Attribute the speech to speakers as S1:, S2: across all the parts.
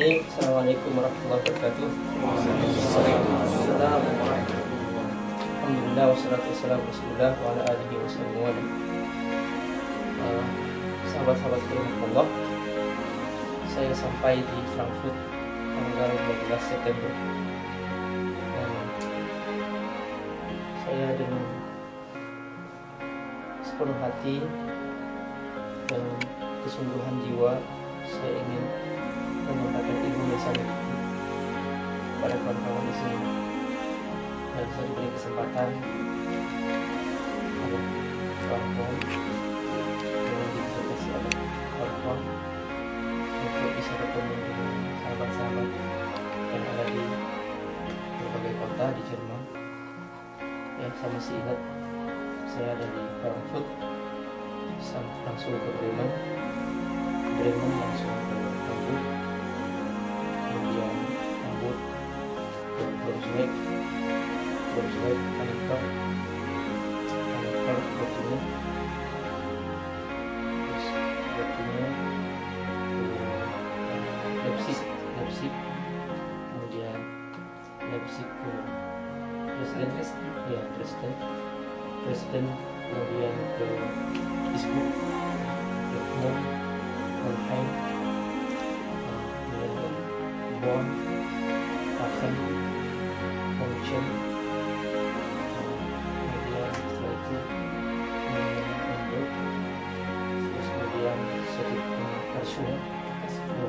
S1: Assalamualaikum warahmatullahi wabarakatuh. Alhamdulillah wassalatu wassalamu rasulullah ala alihi wa. Uh, sahabat-sahabat Allah, saya sampai di Frankfurt tanggal 12 September. Uh, saya dengan sepenuh hati dan kesungguhan jiwa saya ingin yang tinggi pada kawan-kawan di sini. Dan saya diberi kesempatan. Oleh kawan-kawan. Dengan disertasi oleh kawan-kawan. Untuk bisa bertemu dengan sahabat-sahabat yang ada di berbagai kota di Jerman. Ya saya masih ingat saya dari Frankfurt. Langsung ke Bremen. Bremen langsung ke Brunswick Brunswick Hannover Hannover Göttingen terus Göttingen ke Leipzig Leipzig. Kemudian Leipzig ke Dresden. Ya Dresden. Dresden kemudian ke Duisburg. Dortmund Mannheim kemudian Bonn Aachen München kemudian setelah itu terus kemudian Karlsruhe ke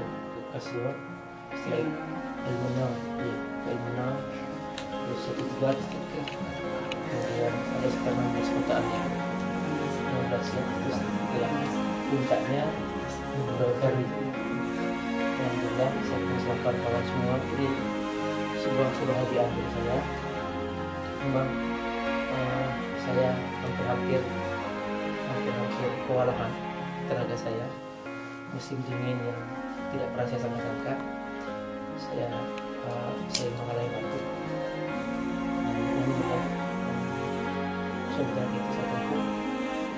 S1: Karlsruhe setelah itu Elmenau ya Elmenau terus Stuttgart kemudian ada sekitar 16 kotaan. Ya 16 ya terus ya puncaknya Dover itu Alhamdulillah saya bersama kawan semua jadi sebuah kebahagiaan bagi saya. Memang uh, saya hampir-hampir hampir-hampir kewalahan tenaga saya. Musim dingin yang tidak pernah saya sangka-sangka saya uh, saya mengalami alhamdulillah sebenarnya itu saya tempuh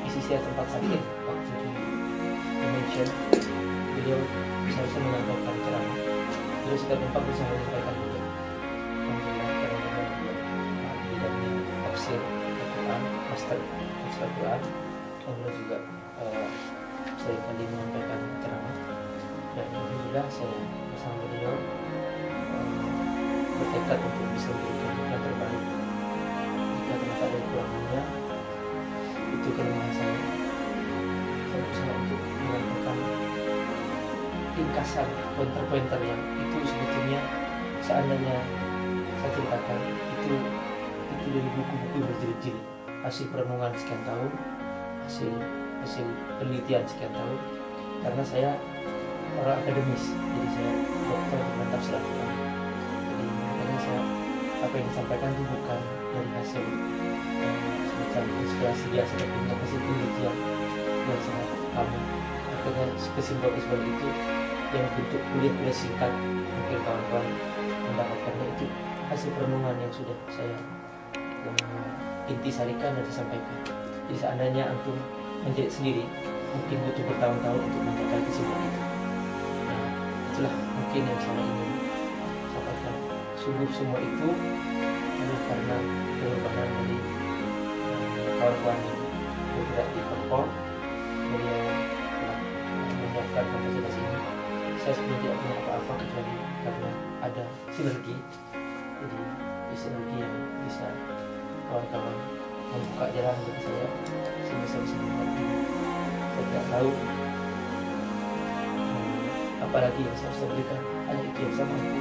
S1: isi saya tempat sakit waktu di Indonesia beliau seharusnya menyampaikan ceramah. Beliau setiap tempat bisa menyampaikan juga di bidangnya tafsir Al-Quran master tafsir Al-Quran dan beliau juga uh, sering kali menyampaikan ceramah dan Alhamdulillah saya bersama beliau bertekad untuk bisa memberikan yang terbaik jika ternyata ada kekurangannya itu kelemahan saya saya berusaha untuk menyampaikan ringkasan pointer-pointer yang itu sebetulnya seandainya saya ceritakan itu itu dari buku-buku berjilid-jilid. Hasil perenungan sekian tahun hasil hasil penelitian sekian tahun. Karena saya orang akademis jadi saya dokter dengan tafsir Al-Quran jadi makanya saya apa yang disampaikan itu bukan dari hasil semacam inspirasi biasa tapi untuk hasil penelitian yang sangat lama akhirnya kesimpulan-kesimpulan itu yang bentuk kuliah-kuliah singkat mungkin kawan-kawan mendapatkannya itu hasil perenungan yang sudah saya uh, inti sarikan dan disampaikan jadi seandainya antum menjadi sendiri mungkin butuh bertahun-tahun untuk mencapai kesimpulan itu. Nah, itulah mungkin yang saya ingin sampaikan sungguh semua itu adalah karena pengorbanan dari uh, kawan-kawan yang bergerak di Kepol beliau telah menyiapkan kapasitas ini. Saya sebenarnya tidak punya apa-apa kecuali karena ada sinergi jadi di sinergi yang bisa kawan-kawan membuka jalan bagi saya saya bisa mengerti saya tidak tahu hmm, apalagi yang saya bisa berikan. Hanya itu yang saya mampu.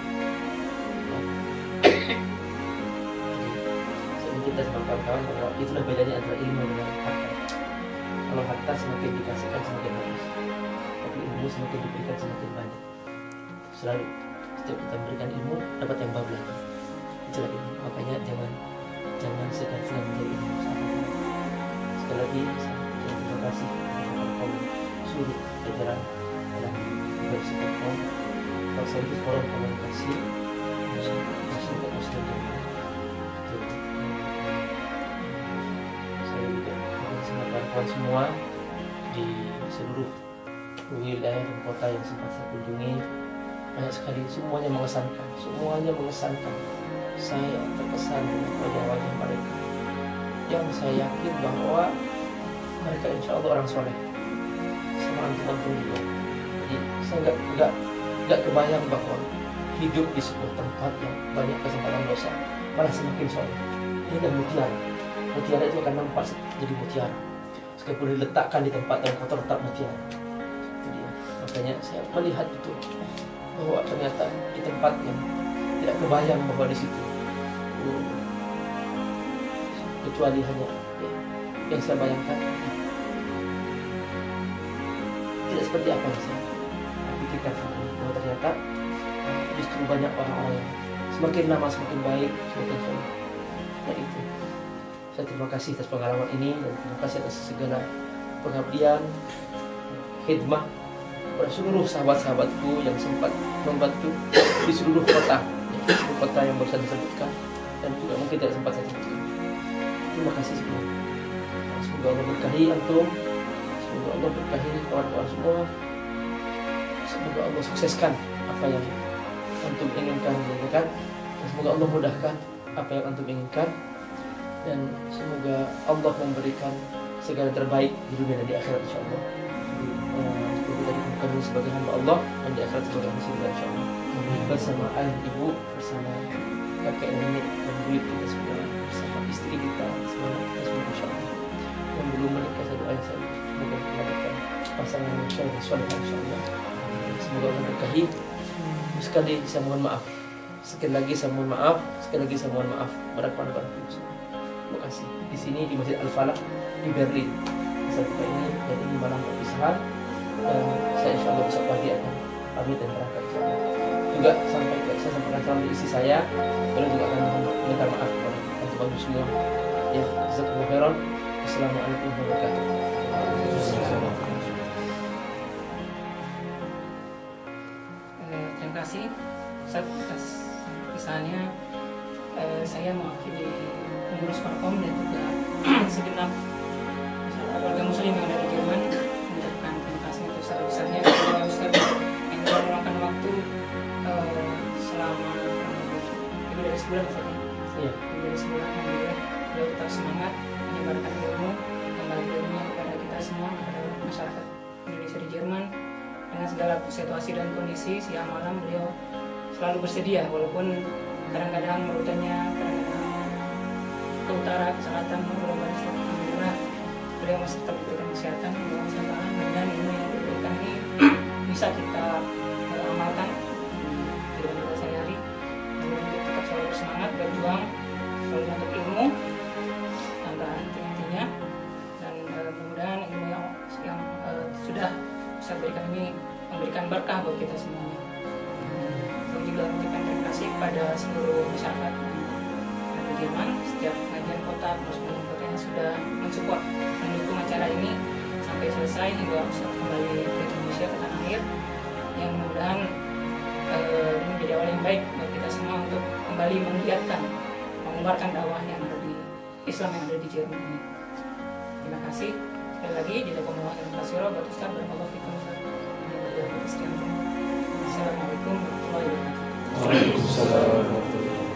S1: Jadi kita sama kawan-kawan bahwa itulah bedanya antara ilmu dengan harta. Kalau harta semakin dikasihkan semakin habis tapi ilmu semakin diberikan semakin banyak. Selalu setiap kita memberikan ilmu dapat yang baru lagi itulah ilmu makanya jangan jangan segan-segan mencari ilmu sahabat sekali lagi saya terima kasih kepada kaum seluruh jajaran dalam versi platform sekaligus forum komunikasi masyarakat muslim itu saya juga bersama kawan-kawan semua di seluruh wilayah dan kota yang sempat saya kunjungi. Banyak sekali semuanya mengesankan semuanya mengesankan saya terkesan dengan wajah-wajah mereka yang saya yakin bahwa mereka insya Allah orang soleh. Sama antum-antum juga. Jadi saya nggak nggak nggak kebayang bahwa hidup di sebuah tempat yang banyak kesempatan dosa malah semakin soleh. Ini dan mutiara. Mutiara itu akan nampak jadi mutiara. Meskipun diletakkan di tempat yang kotor tetap mutiara. Jadi makanya saya melihat itu bahwa ternyata di tempat yang tidak kebayang bahwa di situ uh, kecuali hanya ya, yang saya bayangkan. Tidak seperti apa yang saya pikirkan bahwa ternyata uh, justru banyak orang-orang yang semakin lama semakin baik semakin soleh dan itu. Saya terima kasih atas pengalaman ini dan terima kasih atas segala pengabdian khidmah kepada seluruh sahabat-sahabatku yang sempat membantu di seluruh kota di seluruh kota yang baru disebutkan dan juga mungkin tidak sempat saya sebutkan. Terima kasih semua. Semoga Allah berkahi antum. Semoga Allah berkahi kawan-kawan semua. Semoga Allah sukseskan apa yang antum inginkan dan semoga Allah mudahkan apa yang antum inginkan. Dan semoga Allah memberikan segala terbaik di dunia dan di akhirat insyaallah semoga kita ditemukan sebagai hamba Allah dan di akhirat sebagai hamba surga insyaallah. Bersama ayah ibu bersama kakek nenek dan buyut kita semua bersama istri kita bersama kita semua insyaallah. Yang belum menikah satu ayah saya semoga mendapatkan pasangan yang soleh soleh semoga Allah berkahi sekali saya mohon maaf. Sekali lagi saya mohon maaf. Sekali lagi saya mohon maaf pada kawan-kawan terima kasih. Di sini di Masjid Al Falah di Berlin buka ini dan ini malam perpisahan. Dan saya insya Allah besok pagi akan pamit dan berangkat. Allah juga sampai ke saya sampaikan salam di isi saya. Lalu juga akan minta maaf kepada teman-teman semua ya jazakumullah khairan. Assalamualaikum warahmatullahi wabarakatuh.
S2: Eh, terima kasih. Ustaz atas kisahnya Eh, saya mewakili pengurus Parkom dan juga segenap warga muslim yang ada di Jerman besarnya kepada Ustaz yang meluangkan waktu eh, selama kurang lebih dari sebulan Ustaz ya.
S1: Iya.
S2: lebih dari sebulan alhamdulillah beliau tetap semangat menyebarkan ilmu kembali ilmunya kepada kita semua kepada masyarakat Indonesia di Jerman dengan segala situasi dan kondisi siang malam beliau selalu bersedia walaupun kadang-kadang urutannya kadang-kadang ke utara ke selatan alhamdulillah beliau masih tetap diberikan kesehatan dalam kesehatan dan ilmu yang diberikan ini bisa kita eh, amalkan. Di dalam kita sehari-hari untuk tetap selalu bersemangat berjuang selalu untuk ilmu tanpa henti-hentinya dan eh, mudah-mudahan ilmu yang yang eh, sudah saya berikan ini memberikan berkah buat kita semuanya dan juga mengucapkan terima kasih kepada seluruh masyarakat. Di Jerman setiap pengajian kota terus yang sudah mensupport mendukung acara ini sampai selesai hingga kembali ke Indonesia ke tanah air yang mudah-mudahan eh, menjadi awal yang baik buat kita semua untuk kembali menggiatkan mengembarkan dakwah yang ada di Islam yang ada di Jerman ini terima kasih sekali lagi jazakumullah khairan katsira buat Ustaz barakallahu fikum. Assalamualaikum warahmatullahi
S3: warahmatullahi wabarakatuh.